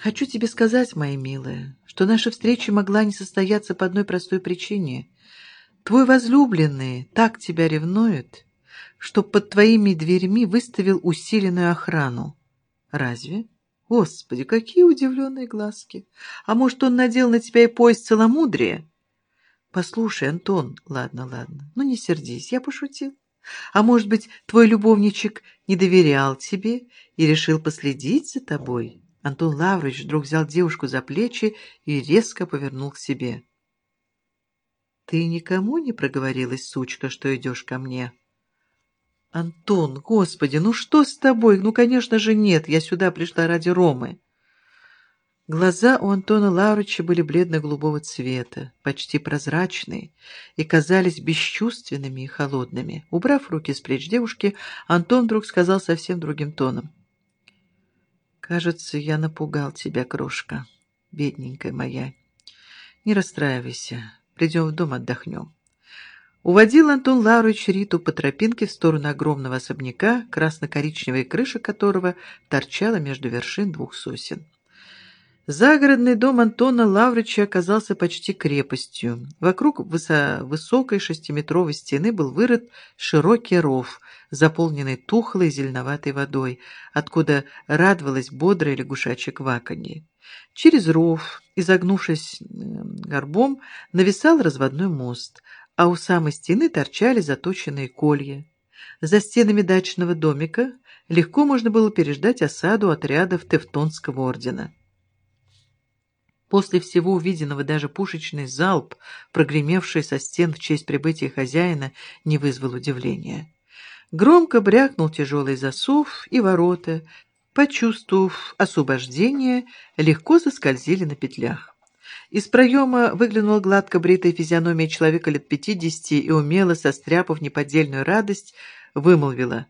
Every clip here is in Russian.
Хочу тебе сказать, моя милая, что наша встреча могла не состояться по одной простой причине. Твой возлюбленный так тебя ревнует, что под твоими дверьми выставил усиленную охрану. Разве? Господи, какие удивленные глазки! А может, он надел на тебя и пояс целомудрия? Послушай, Антон, ладно, ладно, ну не сердись, я пошутил. А может быть, твой любовничек не доверял тебе и решил последить за тобой? Антон Лаврович вдруг взял девушку за плечи и резко повернул к себе. «Ты никому не проговорилась, сучка, что идешь ко мне?» «Антон, господи, ну что с тобой? Ну, конечно же, нет, я сюда пришла ради Ромы». Глаза у Антона Лаврыча были бледно-голубого цвета, почти прозрачные, и казались бесчувственными и холодными. Убрав руки с плеч девушки, Антон вдруг сказал совсем другим тоном. «Кажется, я напугал тебя, крошка, бедненькая моя. Не расстраивайся, придем в дом отдохнем». Уводил Антон Лаврович Риту по тропинке в сторону огромного особняка, красно-коричневая крыша которого торчала между вершин двух сосен. Загородный дом Антона Лаврича оказался почти крепостью. Вокруг высокой шестиметровой стены был вырыт широкий ров, заполненный тухлой зеленоватой водой, откуда радовалась бодрая лягушачья кваканье. Через ров, изогнувшись горбом, нависал разводной мост, а у самой стены торчали заточенные колья. За стенами дачного домика легко можно было переждать осаду отрядов Тевтонского ордена. После всего увиденного даже пушечный залп, прогремевший со стен в честь прибытия хозяина, не вызвал удивления. Громко брякнул тяжелый засов, и ворота, почувствовав освобождение, легко заскользили на петлях. Из проема выглянула гладко бритая физиономия человека лет пятидесяти и умело, состряпав неподдельную радость, вымолвила.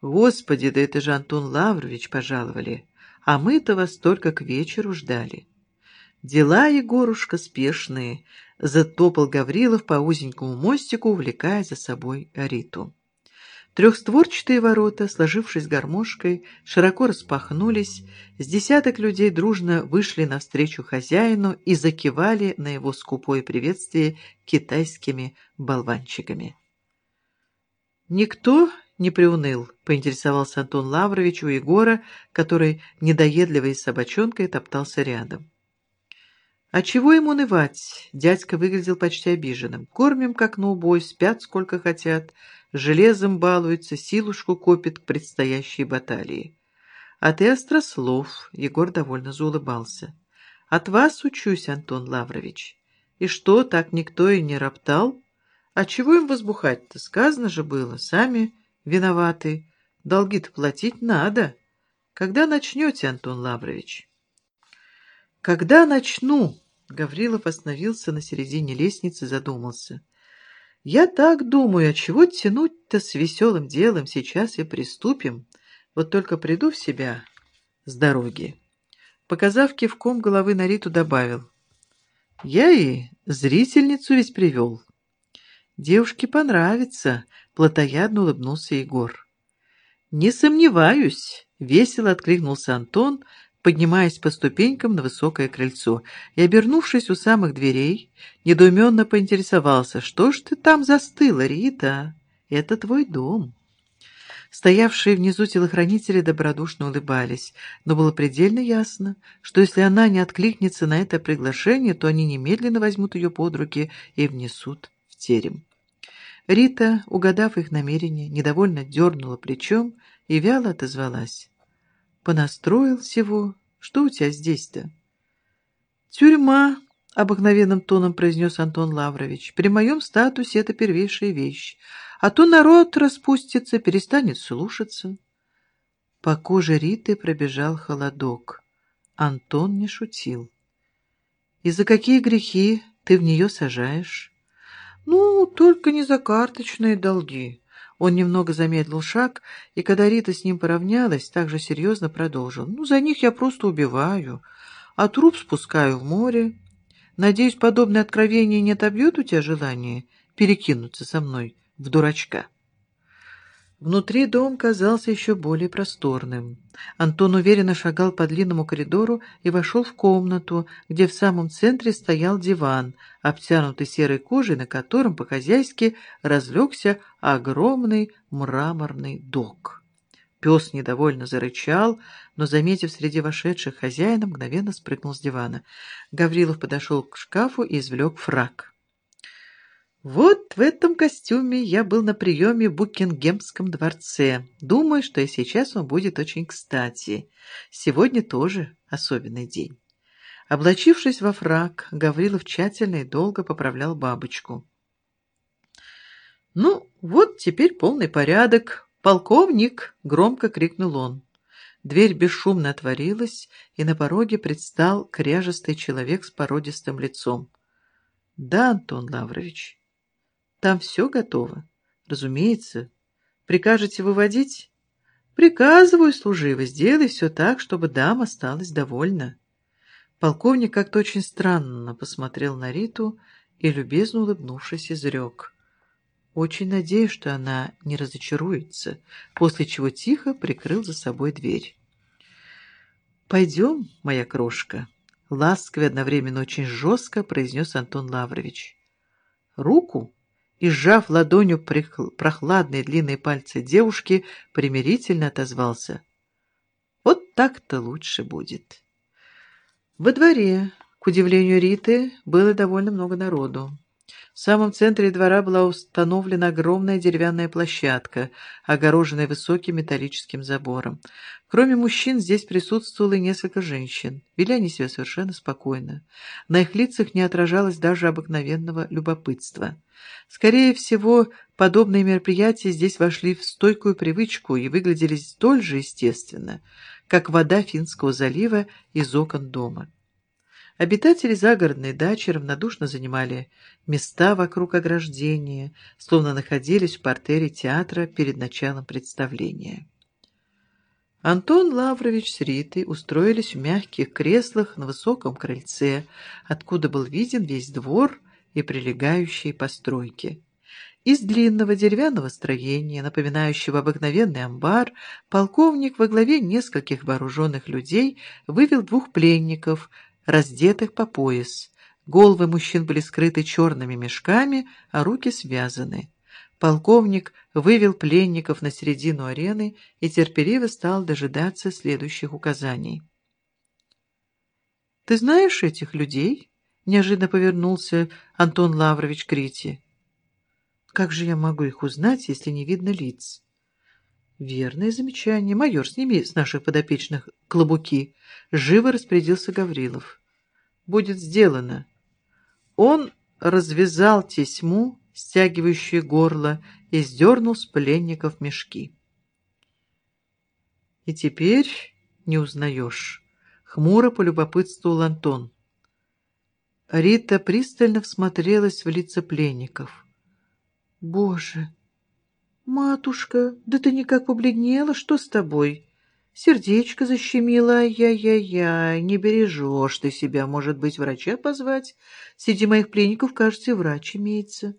«Господи, да это же Антон Лаврович пожаловали, а мы-то вас только к вечеру ждали». Дела, Егорушка, спешные, затопал Гаврилов по узенькому мостику, увлекая за собой Риту. Трехстворчатые ворота, сложившись гармошкой, широко распахнулись, с десяток людей дружно вышли навстречу хозяину и закивали на его скупое приветствие китайскими болванчиками. «Никто не приуныл», — поинтересовался Антон Лаврович у Егора, который, недоедливой собачонкой, топтался рядом. А чего ему унывать? Дядька выглядел почти обиженным. Кормим, как на убой, спят сколько хотят, железом балуются, силушку копит к предстоящей баталии. А ты острослов, Егор довольно заулыбался. От вас учусь, Антон Лаврович. И что, так никто и не роптал? А чего им возбухать-то? Сказано же было, сами виноваты. Долги-то платить надо. Когда начнете, Антон Лаврович? Когда начну? Гаврилов остановился на середине лестницы, задумался. «Я так думаю, а чего тянуть-то с веселым делом? Сейчас и приступим. Вот только приду в себя с дороги». Показав кивком головы на Риту, добавил. «Я и зрительницу весь привел». «Девушке понравится», — плотоядно улыбнулся Егор. «Не сомневаюсь», — весело откликнулся Антон, — поднимаясь по ступенькам на высокое крыльцо, и, обернувшись у самых дверей, недоуменно поинтересовался, что ж ты там застыла, Рита? Это твой дом. Стоявшие внизу телохранители добродушно улыбались, но было предельно ясно, что если она не откликнется на это приглашение, то они немедленно возьмут ее под руки и внесут в терем. Рита, угадав их намерение, недовольно дернула плечом и вяло отозвалась понастроил всего. Что у тебя здесь-то? Тюрьма, обыкновенным тоном произнес Антон Лаврович. При моем статусе это первейшая вещь. А то народ распустится, перестанет слушаться. По коже Риты пробежал холодок. Антон не шутил. «И за какие грехи ты в нее сажаешь?» «Ну, только не за карточные долги. Он немного замедлил шаг, и когда Рита с ним поравнялась, также серьезно продолжил. «Ну, за них я просто убиваю, а труп спускаю в море. Надеюсь, подобное откровение не отобьет у тебя желание перекинуться со мной в дурачка?» Внутри дом казался еще более просторным. Антон уверенно шагал по длинному коридору и вошел в комнату, где в самом центре стоял диван, обтянутый серой кожей, на котором по-хозяйски разлегся огромный мраморный док. Пес недовольно зарычал, но, заметив среди вошедших хозяина, мгновенно спрыгнул с дивана. Гаврилов подошел к шкафу и извлек фраг. Вот в этом костюме я был на приеме в Букингемском дворце. Думаю, что и сейчас он будет очень кстати. Сегодня тоже особенный день. Облачившись во фраг, Гаврилов тщательно и долго поправлял бабочку. «Ну, вот теперь полный порядок. Полковник!» — громко крикнул он. Дверь бесшумно отворилась, и на пороге предстал кряжестый человек с породистым лицом. «Да, Антон Лаврович». Там все готово. Разумеется. Прикажете выводить? Приказываю, служиво, сделай все так, чтобы дама осталась довольна. Полковник как-то очень странно посмотрел на Риту и, любезно улыбнувшись, изрек. Очень надеюсь, что она не разочаруется, после чего тихо прикрыл за собой дверь. «Пойдем, моя крошка», — ласково одновременно очень жестко произнес Антон Лаврович. «Руку?» И, сжав ладонью прохладные длинные пальцы девушки, примирительно отозвался. «Вот так-то лучше будет». Во дворе, к удивлению Риты, было довольно много народу. В самом центре двора была установлена огромная деревянная площадка, огороженная высоким металлическим забором. Кроме мужчин здесь присутствовало и несколько женщин. Вели они себя совершенно спокойно. На их лицах не отражалось даже обыкновенного любопытства. Скорее всего, подобные мероприятия здесь вошли в стойкую привычку и выглядели столь же естественно, как вода Финского залива из окон дома. Обитатели загородной дачи равнодушно занимали места вокруг ограждения, словно находились в портере театра перед началом представления. Антон Лаврович с Ритой устроились в мягких креслах на высоком крыльце, откуда был виден весь двор и прилегающие постройки. Из длинного деревянного строения, напоминающего обыкновенный амбар, полковник во главе нескольких вооруженных людей вывел двух пленников, раздетых по пояс. Головы мужчин были скрыты черными мешками, а руки связаны. Полковник вывел пленников на середину арены и терпеливо стал дожидаться следующих указаний. «Ты знаешь этих людей?» Неожиданно повернулся Антон Лаврович к Рите. «Как же я могу их узнать, если не видно лиц?» «Верное замечание. Майор, сними с наших подопечных клобуки». Живо распорядился Гаврилов. «Будет сделано». Он развязал тесьму, стягивающую горло, и сдернул с пленников мешки. «И теперь не узнаешь», — хмуро полюбопытствовал Антон. Рита пристально всмотрелась в лица пленников. «Боже! Матушка, да ты никак побледнела, что с тобой? Сердечко защемило, ай-яй-яй, не бережешь ты себя, может быть, врача позвать? Среди моих пленников, кажется, врач имеется».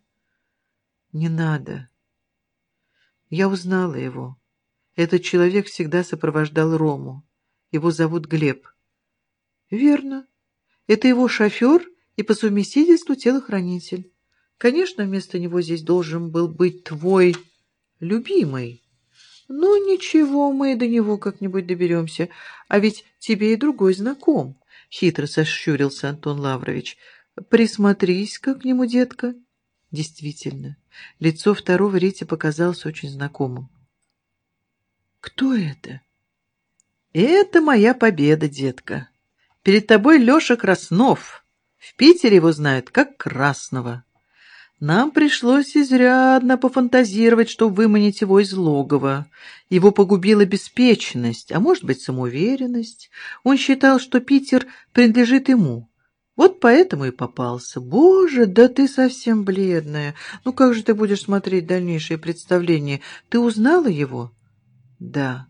«Не надо». Я узнала его. Этот человек всегда сопровождал Рому. Его зовут Глеб. «Верно. Это его шофер?» и по совместительству телохранитель. Конечно, вместо него здесь должен был быть твой любимый. Ну, ничего, мы до него как-нибудь доберемся. А ведь тебе и другой знаком, — хитро сощурился Антон Лаврович. Присмотрись-ка к нему, детка. Действительно, лицо второго Рити показалось очень знакомым. Кто это? Это моя победа, детка. Перед тобой Леша Краснов. В Питере его знают как Красного. Нам пришлось изрядно пофантазировать, чтобы выманить его из логова. Его погубила беспечность, а может быть самоуверенность. Он считал, что Питер принадлежит ему. Вот поэтому и попался. Боже, да ты совсем бледная. Ну как же ты будешь смотреть дальнейшее представление? Ты узнала его? Да.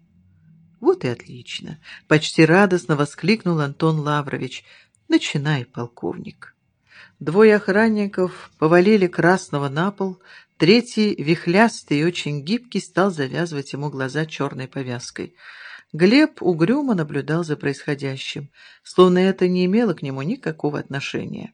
Вот и отлично. Почти радостно воскликнул Антон Лаврович. «Начинай, полковник». Двое охранников повалили Красного на пол, Третий, вихлястый и очень гибкий, стал завязывать ему глаза черной повязкой. Глеб угрюмо наблюдал за происходящим, словно это не имело к нему никакого отношения.